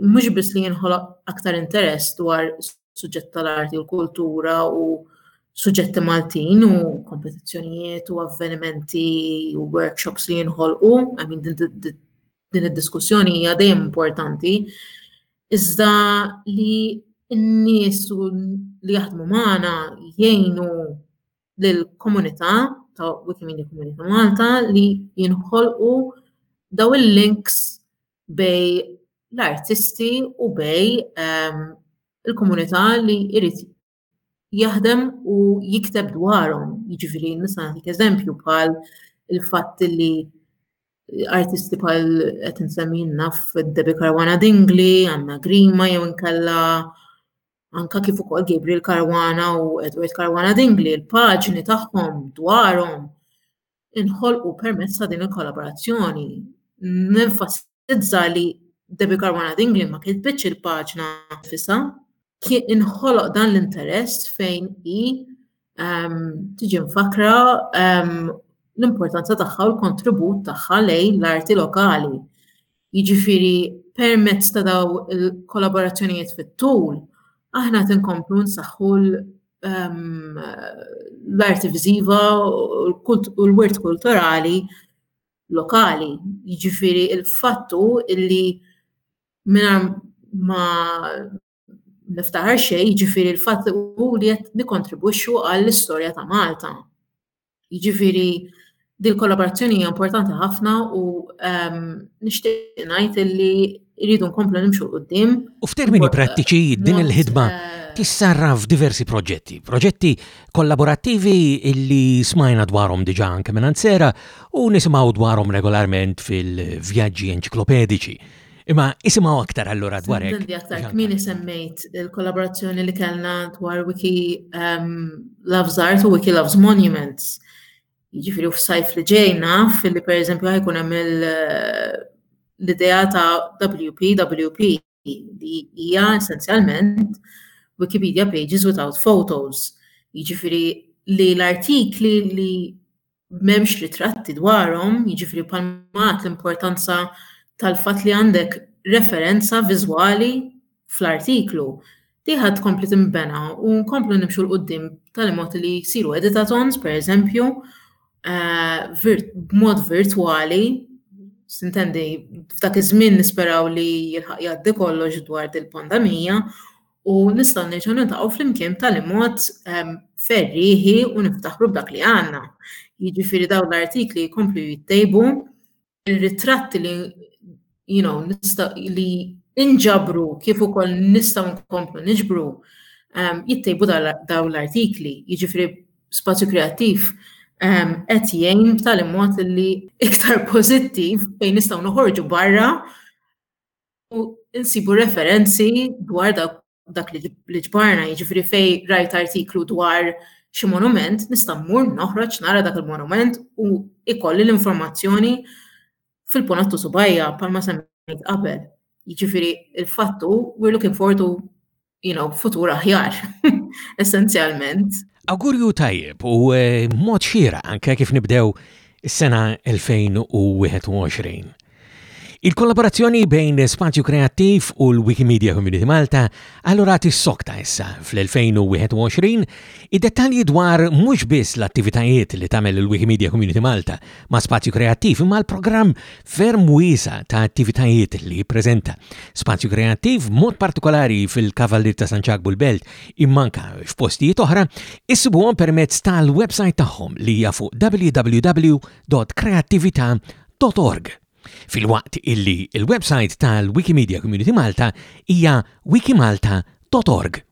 mhux biss li jinħoloq aktar interess dwar suġġett tal-arti u l-kultura u suġġetti Maltin u kompetizzjonijiet u avvenimenti u workshops li jinħolqu, għamin din id-diskussjoni hija dejjem importanti, iżda li n-nies li jaħdmu magħna jgħinu lill-komunità ta' Wikimedia Community Malta li jinħolqu daw il-links bej l-artisti u bej ehm, il-komunità li jrid jaħdem u jikteb dwarhom. Jiġifieri nisa nagħtik eżempju bħal il-fatt li artisti bħal qed insemmi naf Debbie Karwana Dingli, Anna Grima jew inkella anka kif ukoll Gabriel Karwana u Edward Karwana Dingli, il-paġni tagħhom dwarhom inħolqu permezz ta' din il-kollaborazzjoni. Nenfasizza li debikarbonat England ma kitbitx il-paġna fisa, kien inħoloq dan l-interess fejn i ehm, tiġi mfakra ehm, l-importanza tagħha u l-kontribut tagħha lejn l-arti lokali. Jiġifieri permezz ta' dawn il-kollaborazzjonijiet fit-tul, aħna qed inkomplu nsaħħu l-arti viżiva u l-wirt kulturali lokali. Jiġifieri l-fatt hu li mingħajr ma niftaħar xejn, jiġifieri l-fatt li hu li qed nikkontribwixxu għall-istorja ta' Malta. Jiġifieri din kollaborazzjoni hija importanti ħafna u ehm, nixtieq ngħid li rridu nkomplu nimxu qudiem. U f'termini prattiċi din il-ħidma eh, tissarra f'diversi proġetti, proġetti kollaborattivi illi smajna dwarhom diġà anke minn sera u nisimgħu dwarhom regolarment fil-vjaġġi enċiklopedici Imma isimgħu aktar allura dwar hekk. Sententi aktar kmieni semmejt il-kollaborazzjoni li kellna dwar Wiki ehm, Loves Art u Wiki Loves Monuments. Jiġifieri f'sajf li ġejna fil-li pereżempju ħajkun hemm eh, l-idea ta' WP, WP li hija essenzjalment Wikipedia pages without photos. Jiġifieri li l-artikli li m'hemmx ritratti dwarhom, jiġifieri bħalma għadt l-importanza tal-fatt li għandek referenza viżwali fl-artiklu. Diħa tkompli timbena u nkomplu nimxu l-qoddim tal-mod li jsiru editathons, per eżempju, eh, b'mod virtuali, sintendi, f'dak iż-żmien nisperaw li jilħaq jgħaddi kollox dwar dil-pandemija, u nistgħu nerġgħu niltaqgħu flimkien b'tali mod ehm, ferrieħi u niftaħru b'dak li għandna. Jiġifieri dawn l-artikli jkomplu jittejbu, ir-ritratti li you know, nista, li inġabru kif ukoll nistgħu nkomplu niġbru ehm, jittejbu dawn l-artikli. Jiġifieri spazju kreattiv ehm, qed jgħin b'tali mod li iktar pożittiv fejn nistgħu noħorġu barra U insibu referenzi dwar dak li ġbarna, jiġifieri fej rajt artiklu dwar xi monument, nista' mmur noħroġ nara dak il-monument u ikolli l-informazzjoni fil-ponottu subajja palma semmejt qabel. Jiġifieri il-fattu we're looking forward to you know, futur aħjar, essenzjalment. Agurju tajjeb u eh, mod xira anke kif nibdew is-sena 2021. Il-kollaborazzjoni bejn Spazju Kreattiv u l-Wikimedia Community Malta allura tissokta issa fl-2021 id-dettalji dwar mhux biss l-attivitajiet li tagħmel il-Wikimedia Community Malta ma' spazju kreattiv imma l-programm ferm wiesa ta' attivitajiet li jippreżenta. Spazju kreattiv mod partikolari fil-Kavallier ta' San Ċakbu l-Belt immanka f'postijiet oħra issibuhom permezz tal-website tagħhom li hija fuq www.kreattivita.org. Fil-waqt illi il-website tal-Wikimedia Community Malta hija wikimalta.org.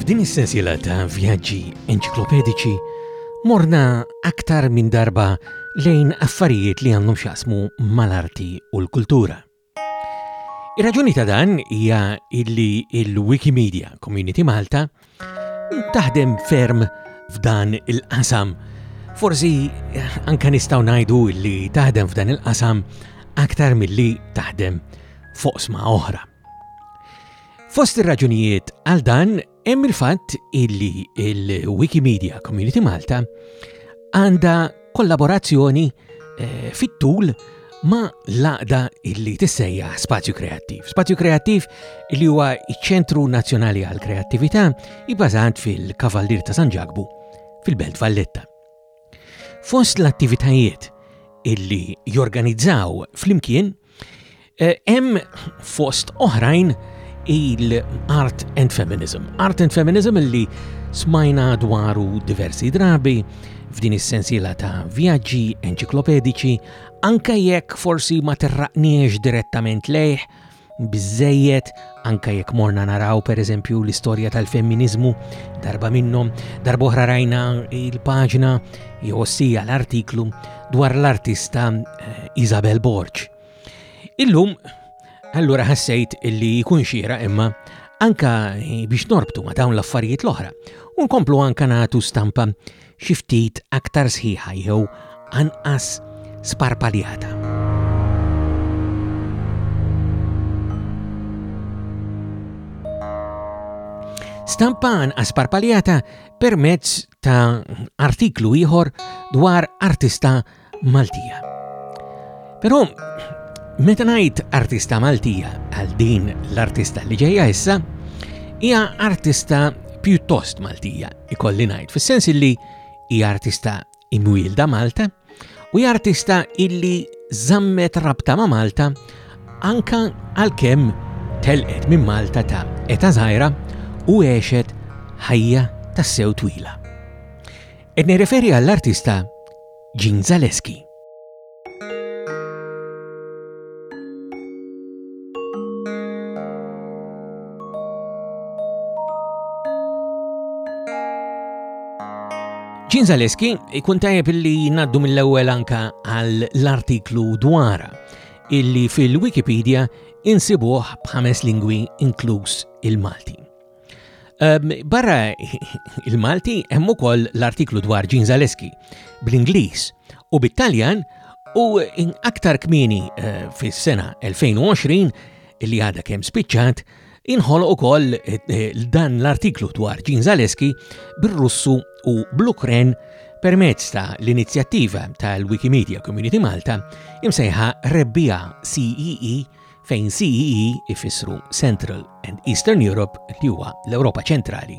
F'din is-sensiela ta' vjaġġi enċiklopedici morna aktar minn darba lejn affarijiet li għandhom x'jaqsmu mal-arti u l-kultura. Ir-raġuni ta' dan hija illi il-Wikimedia Community Malta taħdem ferm f'dan il-qasam. Forsi eh, anka nistgħu ngħidu illi taħdem f'dan il-qasam aktar milli taħdem fosma oħra. Fost ir-raġunijiet għal dan Hemm il-fatt illi il-Wikimedia Community Malta għandha kollaborazzjoni eh, fit-tul ma laqda illi tissejja Spazju Kreattiv. Spazju Kreattiv li huwa ċ-Ċentru Nazzjonali għal Kreattività ibbażat fil-Kavallier ta' San Ġakbu fil-Belt Valletta. Fost l-attivitajiet illi jorganizzaw flimkien Hemm fost oħrajn il-Art and Feminism. Art and Feminism li smajna dwaru diversi drabi f'din is-sensiela ta' vjaġġi enċiklopedici, anke jekk forsi ma terraqniex direttament lejh biżejjed Anke jekk morna naraw pereżempju l-istorja tal-femminiżmu, darba minnhom, darba oħra rajna il-paġna jew ossija l-artiklu dwar l-artista eh, Isabel Borg. Illum, allura ħassejt illi jkun xira imma anka eh, biex norbtu ma dawn l-affarijiet l-oħra, unkomplu anka nagħtu stampa xi ftit aktar sħiħa jew anqas sparpaljata. Stampa anqas sparpaljata permezz ta' artiklu ieħor dwar artista Maltija. Però meta ngħid artista Maltija għal din l-artista li ġejja issa, hija artista pjuttost Maltija, ikolli ngħid, fis-sens illi hija artista imwielda Malta u hija artista illi żammet rabta ma' Malta anka għalkemm telqet minn Malta ta' eta żgħira u għexet ħajja tas-sew twila. Ed nirreferi għall-artista Jean Zaleski. Jean Zaleski ikun tajjeb li naddu mill-ewwel anka għal l-artiklu dwara illi fil-Wikipedia insibuh b'ħames lingwi inkluż il-Malti. Barra il-Malti hemm ukoll l-artiklu dwar Jean Zaleski bl-Ingliż u bit-Taljan u aktar kmini eh, fis-sena 2020 li għadha kemm spiċċat inħol ukoll eh, dan l-artiklu dwar Jean Zaleski bir-Russu u bl-Ukren permezz ta' l-inizjattiva tal-Wikimedia Community Malta imsejħa Rebbija CEE e fejn CEE ifissru Central and Eastern Europe li huwa l-Ewropa ċentrali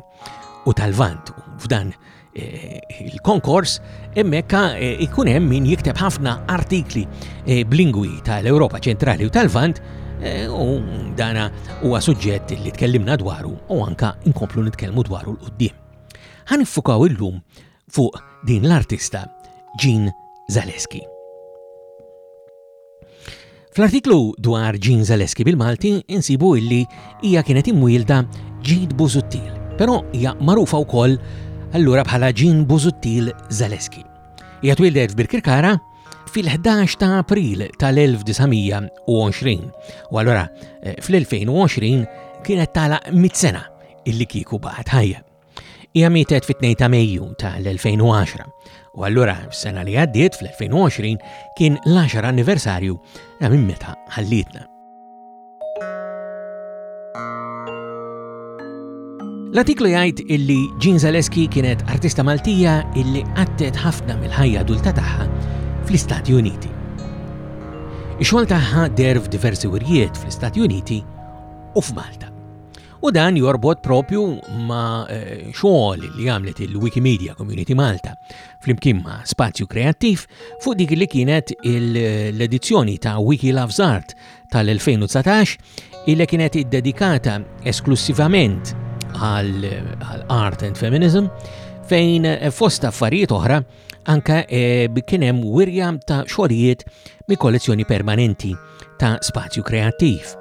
u tal-Vant f'dan eh, il-konkors emmekka eh, ikun hemm min jikteb ħafna artikli eh, b'lingwi tal-Ewropa ċentrali u tal-Vant u dana huwa suġġett li tkellimna dwaru u anka nkomplu nitkellmu dwaru l-qudiem. Ħan iffukaw illum fuq din l-artista Jean Zaleski. Fl-artiklu dwar Jean Zaleski bil-Malti insibu illi hija kienet imwielda Ġid Buzuttil, però hija magħrufa wkoll allura bħala Jean Buzuttil Zaleski. Hija twildet f'Birkirkara fil-11 ta' April tal-1920 u allura eh, fl-2020 kienet tala mit-sena illi kieku baħat ħajja. Hija mietet fit-2 ta' Mejju tal-2010 u allura s-sena li għaddiet fl-2020 kien l-10 anniversarju ta' minn meta ħallitna. L-artiklu jgħid illi Jean Zaleski kienet artista Maltija illi għattet ħafna mill-ħajja adulta tagħha fl-Istati Uniti. Ix-xogħol tagħha derf diversi wirjiet fl-Istati Uniti u f'Malta. U dan jorbot propju ma' eh, xogħol li għamlet il-Wikimedia Community Malta flimkien ma' Spazju Kreattiv fuq dik li kienet l-edizzjoni ta' Wiki Loves Art tal-2019 illi kienet iddedikata esklussivament għal Art and Feminism fejn eh, fost affarijiet oħra anka eh, kien hemm wirja ta' xogħlijiet mi kollezzjoni permanenti ta' spazju kreattiv.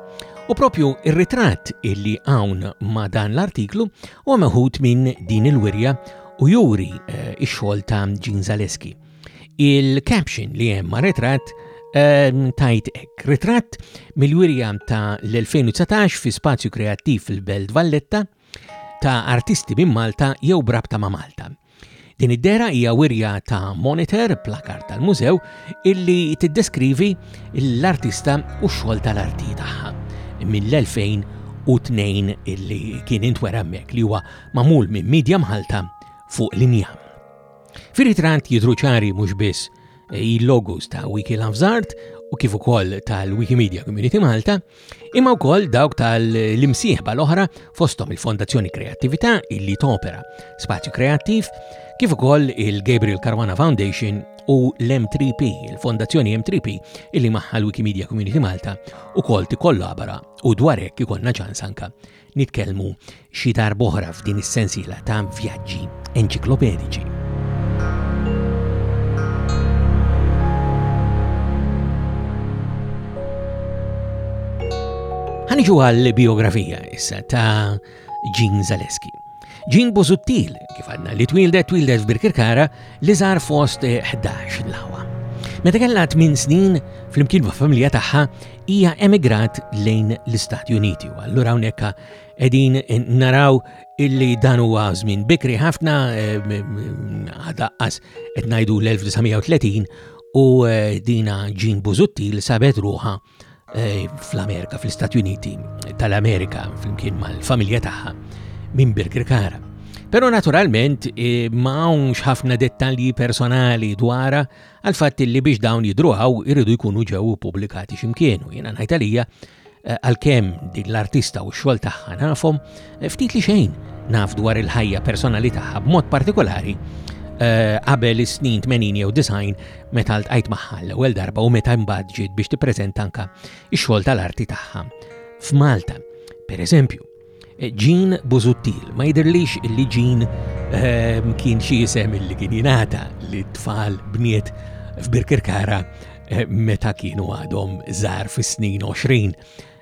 U propju ir-ritratt illi hawn ma' dan l-artiklu u meħud minn din il-wirja u juri eh, ix-xogħol ta' Jean Zaleski. Il-caption li hemm ma' ritratt eh, tajt ek. Ritratt mill-wirja ta' l-2019 fi spazju kreattiv fil-Belt Valletta ta' artisti minn Malta jew brabta ma' Malta. Din id-dera hija wirja ta' monitor, plakar tal-mużew, illi tiddeskrivi l-artista u x-xogħol tal-arti tagħha mill-2002 illi kien intwera hemmhekk li huwa magħmul minn Media Malta fuq l-injam. Fir-ritratt jidhru ċari mhux biss il-logos ta' Wiki Loves Art u kif ukoll tal-Wikimedia Community Malta, imma wkoll dawk tal-imsieħba l-oħra fosthom il-Fondazzjoni Kreattività illi topera Spazju Kreattiv kif ukoll il-Gabriel Caruana Foundation u l-M3P, il-Fondazzjoni M3P illi maħħal Wikimedia Community Malta ukoll tikkollabora u dwar hekk ikollna ċans anka Nitkellmu xi darb'oħra f'din is-sensiela ta' vjaġġi enċiklopediċi. Ħaniġu għall-biografija issa ta' Jean Zaleski. Jean Bozuttil, kif għadna li twildet twildet f'Birkirkara li żar fost 11 lawa. Meta kellha 8 snin, flimkien ma' familja tagħha, hija emigrat lejn l-Istati Uniti u allura hawnhekk qegħdin naraw illi dan huwa żmien bikri ħafna għadaqqas qed ngħidu l-1930 u eh, dina Jean Buzuttil sabet ruħa eh, fl-Amerika, fl-Istati Uniti tal-Amerika, flimkien mal-familja tagħha minn Birkirkara. Pero naturalment eh, ma hawnx ħafna dettalji personali dwara għal fatt li biex dawn jidruħaw iridu jkunu ġew ippubblikati x'imkienu. Jiena ngħid għalija eh, għalkemm din l-artista u x-xogħol tagħha nafhom, eh, ftit li xejn naf dwar il-ħajja personali tagħha b'mod partikolari eh, qabel is-snin 80 jew 90 meta ltqajt magħha l-ewwel darba u meta mbagħad ġiet biex tippreżenta anke x-xogħol tal-arti tagħha f'Malta. Per eżempju, Jean Busuttil. Ma jidirlix li Jean ehm, kien xi jisem li kien jingħata li tfal bniet f'Birkirkara eh, meta kienu għadhom żar fis-snin 20.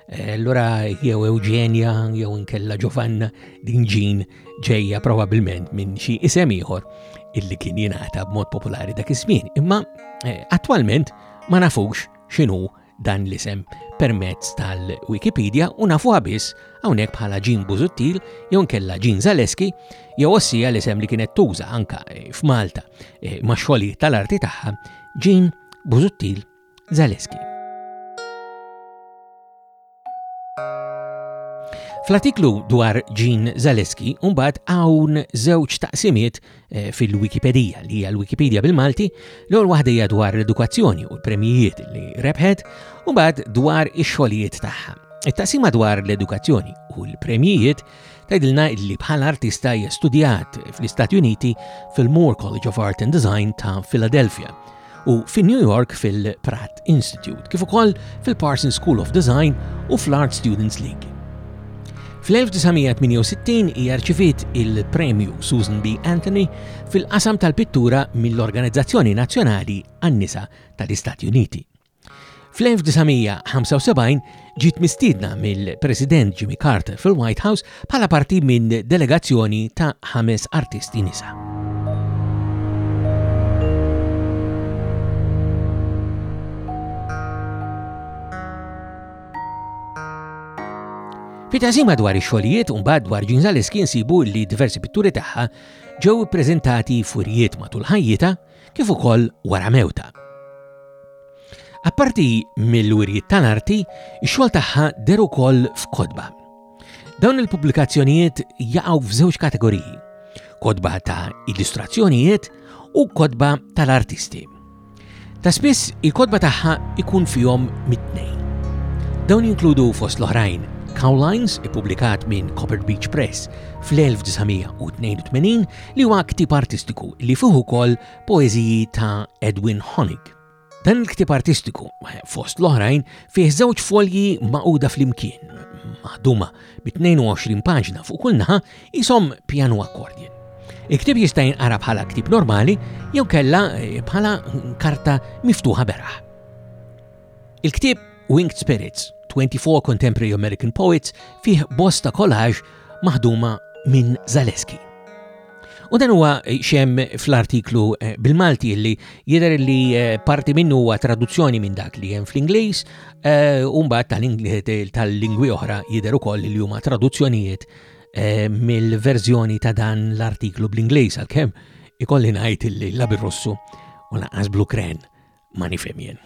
Eh, allura jew Eugenia jew inkella Giovanna din Jean ġejja probabbilment minn xi isem ieħor illi kien jingħata b'mod popolari dak iż-żmien. Imma eh, attwalment ma nafux x'inhu dan l-isem permezz tal-Wikipedia u nafuha biss hawnhekk bħala Jean Busuttil jew nkella Jean Zaleski jew ossija l-isem li kienet tuża anka eh, f'Malta eh, ma' xogħlijiet tal-arti tagħha Jean Busuttil Zaleski. Fl-artiklu dwar Jean Zaleski mbagħad hawn żewġ taqsimiet Eh, fil-Wikipedija li hija l-Wikipedija bil-Malti, l-ewwel waħda hija dwar l-edukazzjoni u l-premijiet li rebħet u bad dwar ix-xogħlijiet tagħha. It-taqsima dwar l-edukazzjoni u l-premjijiet tgħidilna li bħala artista hija studjat fl-Istati Uniti fil-Moore College of Art and Design ta' Philadelphia u fi New York fil-Pratt Institute, kif ukoll fil-Parsons School of Design u fl-Art Students League. Fl-1968 hija rċiviet il-Premju Susan B. Anthony fil-qasam tal-pittura mill-Organizzazzjoni Nazzjonali għan-Nisa tal-Istati Uniti. Fl-1975 ġiet mistiedna mill-President Jimmy Carter fil-White House bħala parti minn delegazzjoni ta' ħames artisti nisa. Fit-tażima dwar ix-xogħlijiet u mbagħad dwar Ġinżaleski nsibu li diversi pitturi tagħha ġew ippreżentati furijiet matul ħajjita kif ukoll wara mewtha. Apparti mill-wirjiet tal-arti, ix-xogħol tagħha deher ukoll f'kotba. Dawn il-pubblikazzjonijiet jaqgħu f'żewġ kategoriji, kotba ta' illustrazzjonijiet u kotba tal-artisti. Ta' spiss il-kotba tagħha ikun fihom mit-tnejn. Dawn jinkludu fost l-oħrajn Cowlines, ippubblikat minn Copper Beach Press fl-1982, li huwa ktieb artistiku li fih ukoll poeżiji ta' Edwin Honig. Dan il-ktieb artistiku, fost l-oħrajn, fih żewġ folji maquda flimkien, maħduma bi 22 paġna fuq kull naħa, isom pjanu akkordjen. Il-ktieb jista' jinqara bħala ktieb normali jew kella eh, bħala karta miftuħa beraħ. Il-ktieb Winged Spirits 24 Contemporary American Poets fih bosta collage maħduma minn Zaleski. U dan huwa eh, xem fl-artiklu eh, bil-Malti li jidher li eh, parti minnu huwa traduzzjoni minn dak li hemm fl-Ingliż u mbagħad tal-lingwi oħra jidher ukoll li huma traduzzjonijiet mill-verżjoni ta' dan l-artiklu bl-Ingliż għalkemm ikolli ngħid li la bir-Russu u lanqas bl-Ukren ma nifhem jien.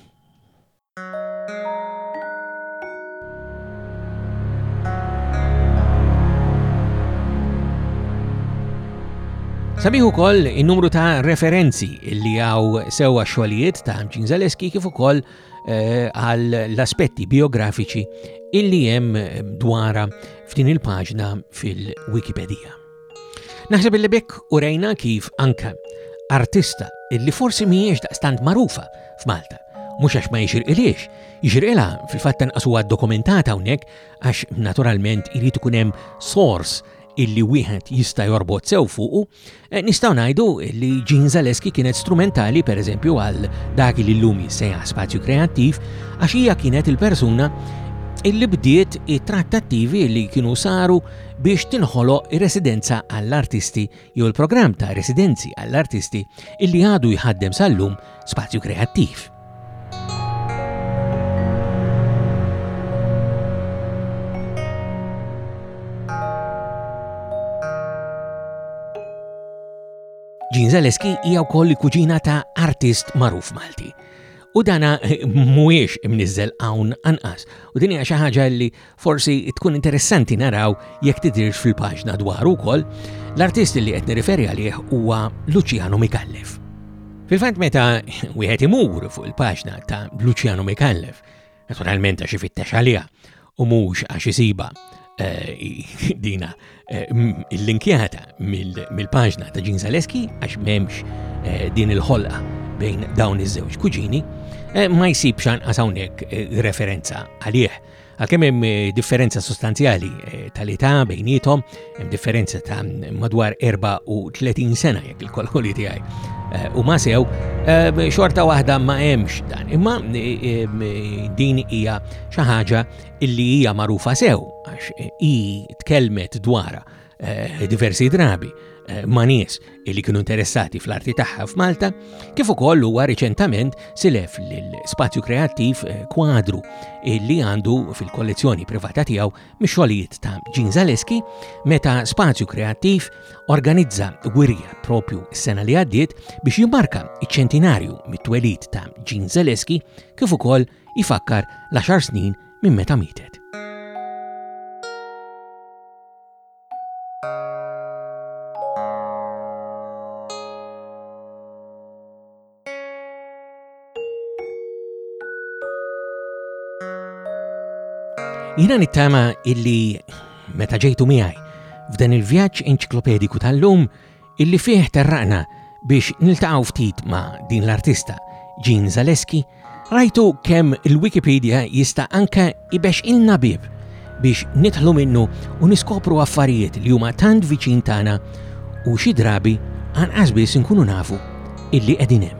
Sabiħ ukoll in-numru ta' referenzi li għaw sewa xogħlijiet ta' Ġin Zaleski kif ukoll eh, għal l-aspetti biografiċi illi hemm dwara f'din il-paġna fil-Wikipedija. Naħseb illi bekk u rejna kif anka artista illi forsi mhijiex daqstant marufa f'Malta. Mhux għax ma jixirqiliex, jixirqilha fil-fatt tanqas huwa dokumentata hawnhekk għax naturalment irid ikun hemm sors illi wieħed jista' jorbot sew fuqu, eh, nistgħu ngħidu li Jean Zaleski kienet strumentali pereżempju għal dak li llum jissejjaħ spazju kreattiv għax hija kienet il-persuna illi bdiet it-trattattivi li kienu saru biex tinħoloq ir-residenza għall-artisti jew il-programm ta' residenzi għall-artisti illi għadu jħaddem sal-lum Spazju Kreattiv. Jean Zaleski hija wkoll kuġina ta' artist magħruf Malti. U dana mhuwiex imniżżel hawn anqas. U din hija xi ħaġa li Forsi tkun interessanti naraw jekk tidhirx fil-paġna dwar ukoll, l-artist li qed nirriferi għalih huwa Luciano Mikallef. Fil-fatt meta wieħed imur fuq il-paġna ta' Luciano Mikallef, naturalment għax ifittex għaliha u mhux għax isiba eh, dina eh, il-linkjata mill-paġna ta' Ġin Zaleski għax m'hemmx eh, din il-ħolqa bejn dawn iż-żewġ kuġini, ma jsibx anqas hawnhekk referenza għalih Għalkemm hemm eh, differenza sostanzjali eh, tal-età bejnietom, hemm differenza ta' madwar 34 sena jekk il-kolkoli tiegħi eh, u ma sew, xorta waħda ma hemmx dan. Imma din hija xi ħaġa illi hija magħrufa sew għax hi tkellmet dwarha Eh, diversi drabi eh, ma' nies li kienu interessati fl-arti tagħha f'Malta, kif ukoll huwa riċentament silef l-spazju kreattiv eh, kwadru li għandu fil-kollezzjoni privata tiegħu mix-xogħlijiet ta' Jean Zaleski meta spazju kreattiv organizza wirja propju s-sena li għaddiet biex jimmarka iċ-ċentinarju mit-twelid ta' Jean Zaleski kif ukoll ifakkar l-10 snin minn meta mietet. Jina nittama illi meta ġejtu miegħi f'dan il-vjaġġ enċiklopediku tal-lum illi fih terraqna biex niltaqgħu ftit ma' din l-artista Jean Zaleski, rajtu kemm il-Wikipedia jista' anke ilna bieb biex nidħlu minnu u niskopru affarijiet li huma tant viċin tagħna u xi drabi anqas biss inkunu nafu illi qegħdin hemm.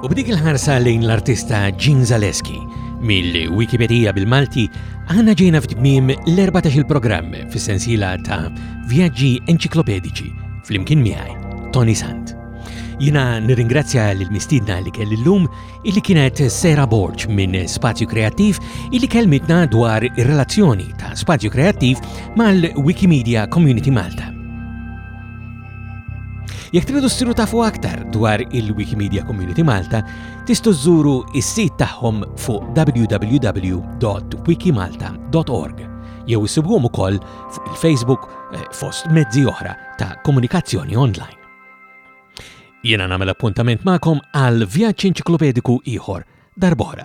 U b'dik il-ħarsa lejn l-artista Jean Zaleski mill-Wikipedia bil-Malti, aħna ġejna f'tmiem l-14 il-programm fis-sensiela ta' vjaġġi enċiklopedici fl-imkien miegħi, Tony Sant. Jina nirringrazzja l-mistidna li kelli l-lum illi kienet Sera Borg minn Spazju Kreattiv illi kelmitna dwar ir-relazzjoni ta' Spazju Kreattiv mal-Wikimedia Community Malta. Jekk tridu ssiru tafu aktar dwar il-Wikimedia Community Malta, tistu żżuru is-sit tagħhom fuq www.wikimalta.org jew issibhom ukoll fuq il-Facebook eh, fost mezzi oħra ta' komunikazzjoni online. Jiena nagħmel appuntament magħkom għal vjaġġ enċiklopediku ieħor darb'oħra,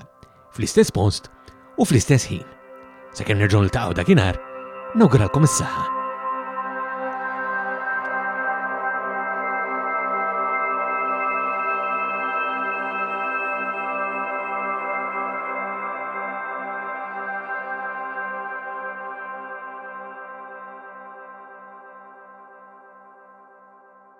fl-istess post u fl-istess ħin. Sakemm nerġgħu niltaqgħu dakinhar, nawguralkom is-saħħa.